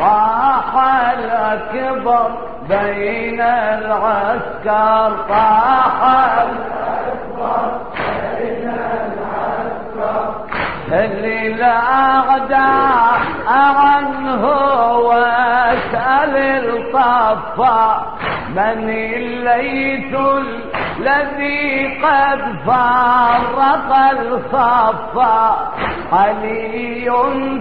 طاح الأكبر بين العسكر طاح الأكبر بين العسكر اللي الأعداء عنه واسأل الطفا من الليث الذي قد فرق الصفا علي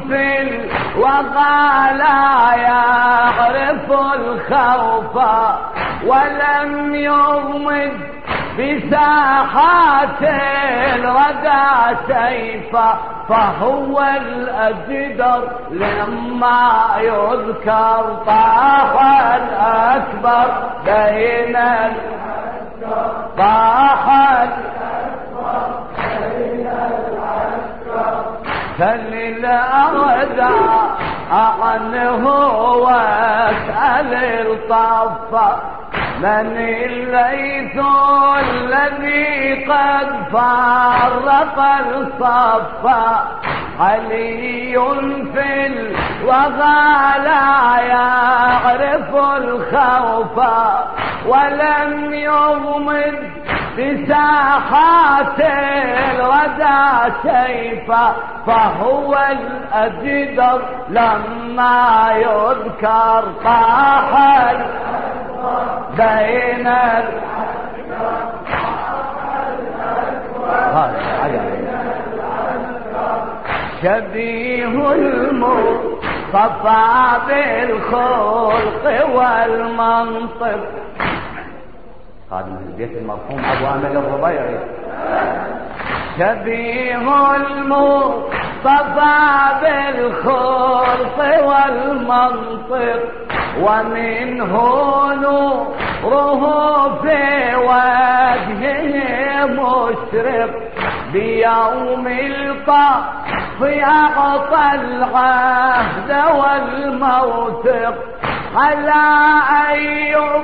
في الوغى لا يعرف الخوف ولم يغمد بساحات الردى سيفا فهو الأجدر لما يذكر طاح الأكبر بين طاح فللأرضى عنه واسأل الطفة من الليث الذي قد فرق الصفا؟ علي في الوغى لا يعرف الخوف ولم يضمن بساحات الردى سيفا فهو الأجدر لما يذكر طاح بين شبيه المصطفى بالخلق والمنطق. خادم البيت المرحوم أبو امل الربيعي. شبيه المصطفى بالخلق والمنطق. ومنه نوره في وجهه مشرق. بيوم القاف أعطى العهد والموثق على أيوب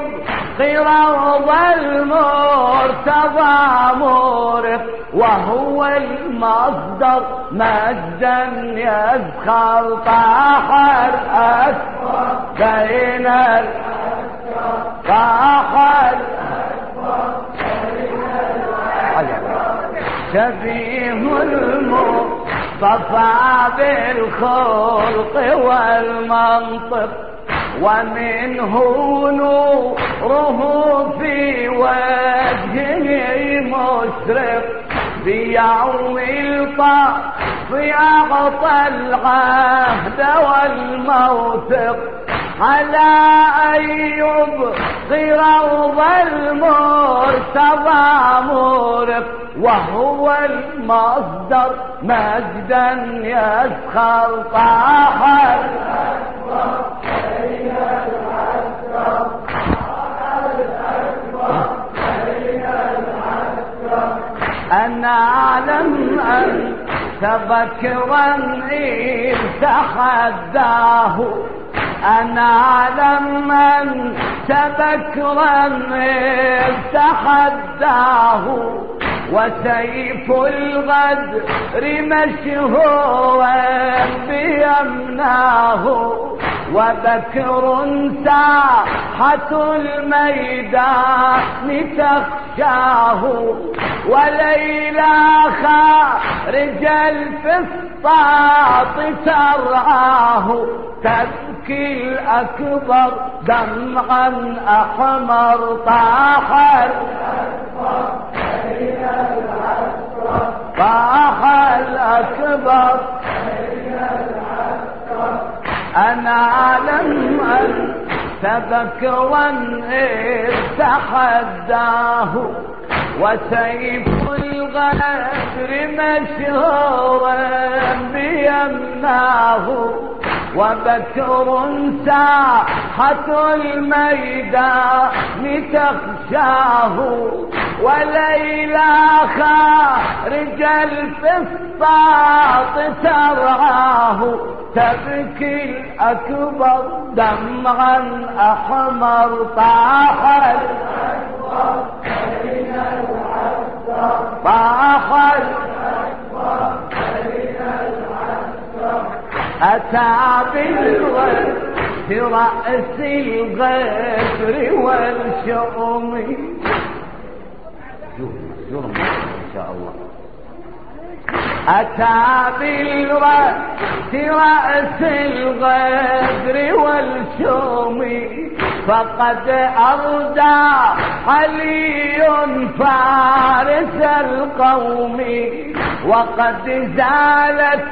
روض المرتضى مورق وهو المصدر. مجدا يزخر طاح الأكبر بين طاح شبيه المصطفى بالخلق والمنطق ومنه نوره في وجهه مشرق بيوم الطاف أعطى العهد والموثق. على أيوب روض المرتضى مورق. وهو المصدر مجدا يسخر طاح أنا أعلم أن تبكرا إذ تحداه أنا أعلم أن تبكرا إذ تحداه وسيف الغدر مشهورا بيمناه وبكر ساحة الميدان تخشاه وليلى خارج الفسطاط ترعاه تبكي الأكبر دمعا أحمر طاح الأكبر أنا أعلم أن تبكرا إذ تحداه وسيف الغدر مشهورا بيمناه. وبكر ساحة الميدان تخشاه وليلى خارج الفسطاط ترعاه تبكي الأكبر دمعا أحمر طاح أتى بالورد برأس الغدر والشؤم. جرم إن شاء الله. أتى بالرأس رأس الغدر والشوم فقد أردى علي فارس القوم. وقد زالت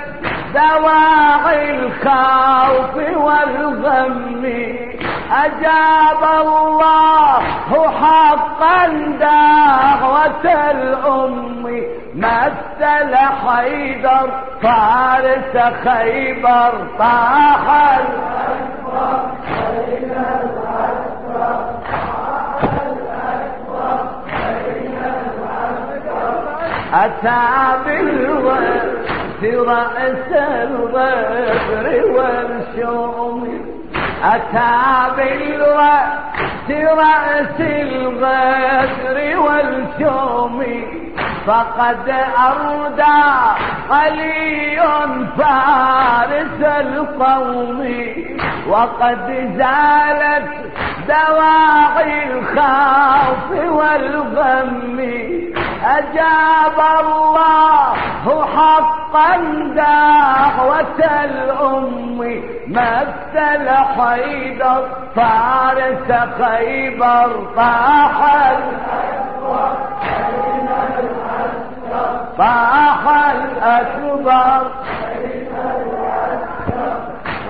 دواعي الخوف والغم. أجاب الله حقا دعوة الأم. مثل حيدر فارس خيبر طاح أتى بالورد رأس الغبر والشوم. أتى بالرأس رأس الغدر والشوم. فقد أردى علي فارس القوم وقد زالت دواعي الخوف والغم. أجاب الله حقا دعوة الأم. مثل حيدر فارس خيبر طاح طاح الأكبر.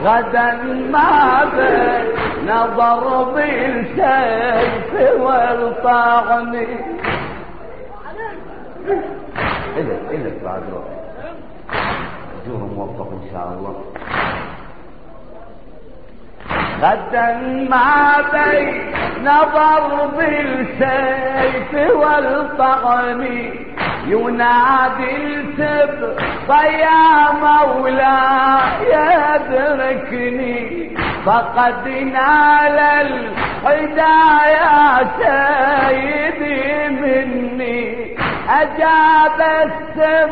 غدا ما بين ضرب السيف والطعن إلك إلك بعد روح جوه موفق إن شاء الله. غدا ما بين ضرب السيف والطعن ينادي السب يا مولاي يدركني. فقد نال الهدايا سيدي مني. أجاب السب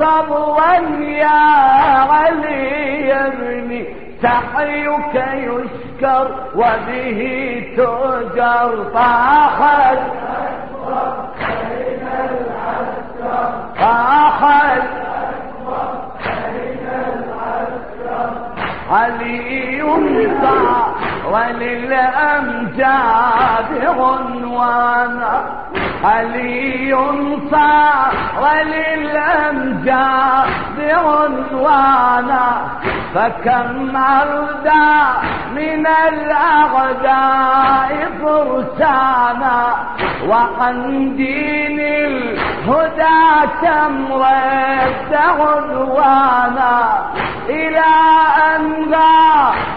صبوا يا علي يا ابني. سعيك يشكر وبه تجر طاحت علي صار وللأمجاد عنوانا علي صار للأمجاد عنوانا فكم أردى من الأعداء فرسانا وعن دين الهدى تمرد عدوانا إلى أن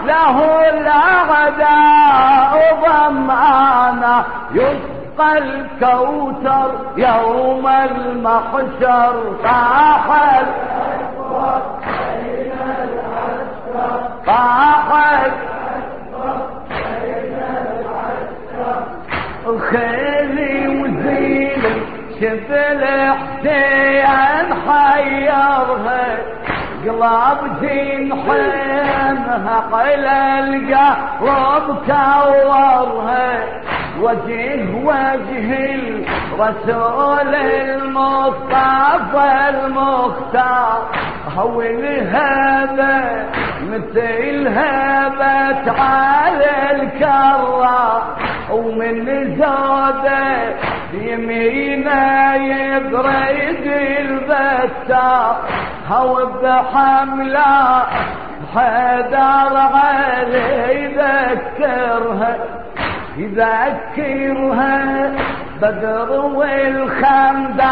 له الأعداء ظمآنا يسقى الكوثر يوم المحشر طاحت طاحت خيلي وزيني شف الحسين حيرها. قلب تنحمها قل القلب كورها. وجه وجه الرسول المصطفى المختار. هو الهبة مثل هبة على الكرة ومن زوده يمينه يبرد البتة. هو بحملة حيدر عليه يذكرها يذكرها بدر والخندق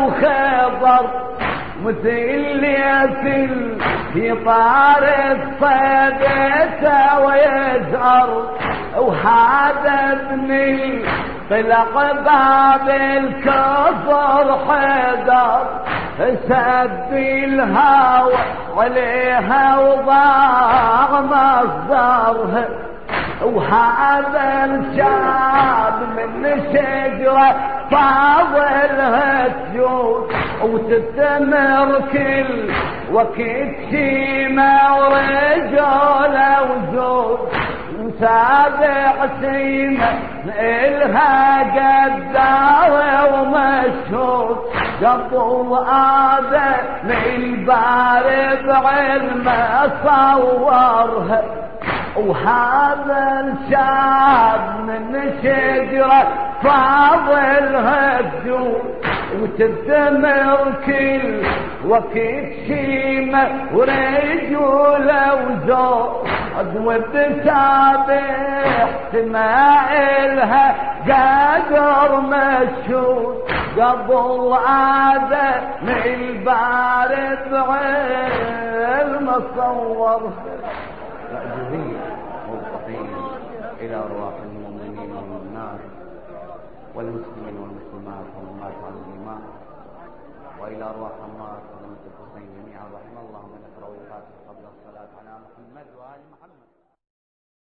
وخبر مثل ياسل في طار الصيدة ويزهر وهذا ابني طلق باب الكفر حيدر سد الهوى عليها وضاع مصدرها وهذا الشاب من شجرة فاضلها تجود وتستمر كل وقت شيمة ورجال وزود وسابع سيمة إلها قدار ومشهور. قبل آدم البارد بعلمه صورها. وهذا الشاب من شجرة فاضل هدو وتدمر كل وقت شيمة ورجولة وزور وبتسابح سماعلها قادر مشهور. قبل عادة من البارد بعلم صور إلى أرواح المؤمنين والناس والمسلمين والمسلمات على الإيمان. وإلى أرواح الناس ولم الحسين جميعا رحم الله من أكره الفاتحة قبل الصلاة على محمد وآل محمد.